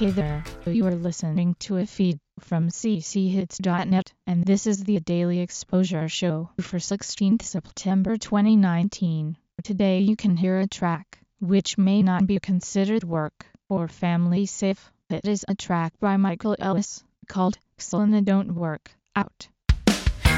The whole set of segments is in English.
Hey there, you are listening to a feed from cchits.net, and this is the Daily Exposure Show for 16th September 2019. Today you can hear a track, which may not be considered work or family safe. It is a track by Michael Ellis, called Selena Don't Work Out.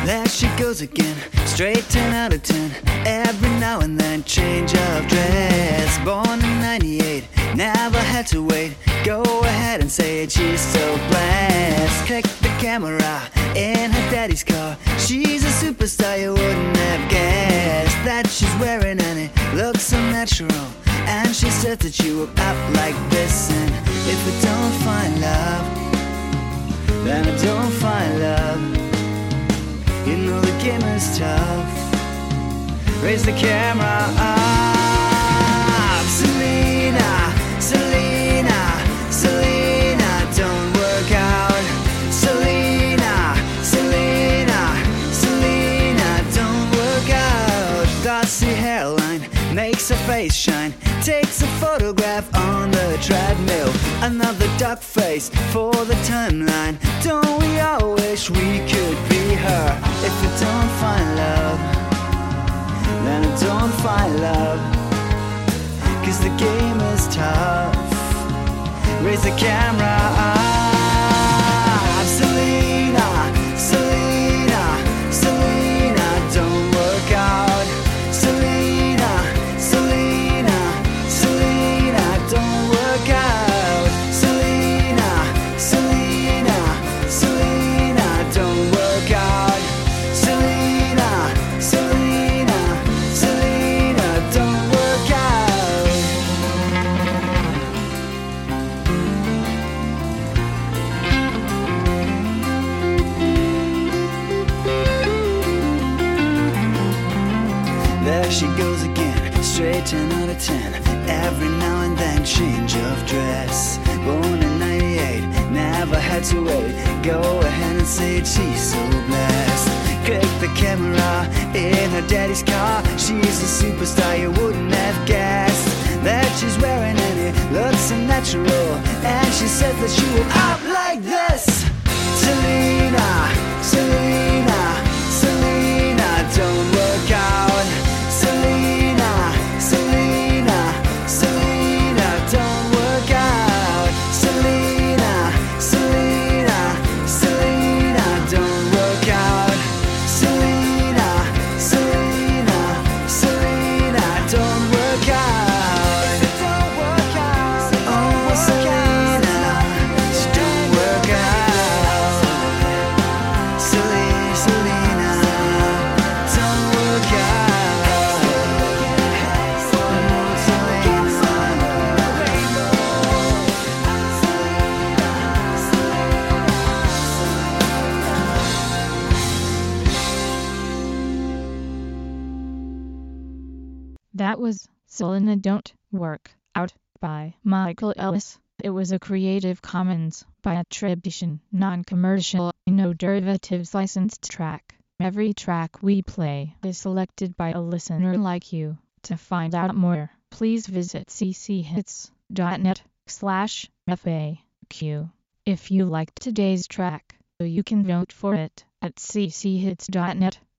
There she goes again, straight 10 out of 10. Every now and then, change of dress. Born in 98, never had to wait. Go ahead and say it, she's so blessed. Click the camera in her daddy's car. She's a superstar, you wouldn't have guessed that she's wearing and it looks so natural. And she said that you woke up like this. And if we don't find love, then I don't find love. You know the game is tough. Raise the camera up. Face shine. Takes a photograph on the treadmill. Another duck face for the timeline. Don't we all wish we could be her? If we don't find love, then don't find love. Cause the game is tough. Raise the camera up. 10 out of 10. Every now and then, change of dress. Born in 98, never had to wait. Go ahead and say it, she's so blessed. Click the camera in her daddy's car. She's a superstar, you wouldn't have guessed that she's wearing any looks so natural. And she said that she will up like this. That was Selena Don't Work Out by Michael Ellis. It was a Creative Commons by attribution, non-commercial, no derivatives licensed track. Every track we play is selected by a listener like you. To find out more, please visit cchits.net slash FAQ. If you liked today's track, you can vote for it at cchits.net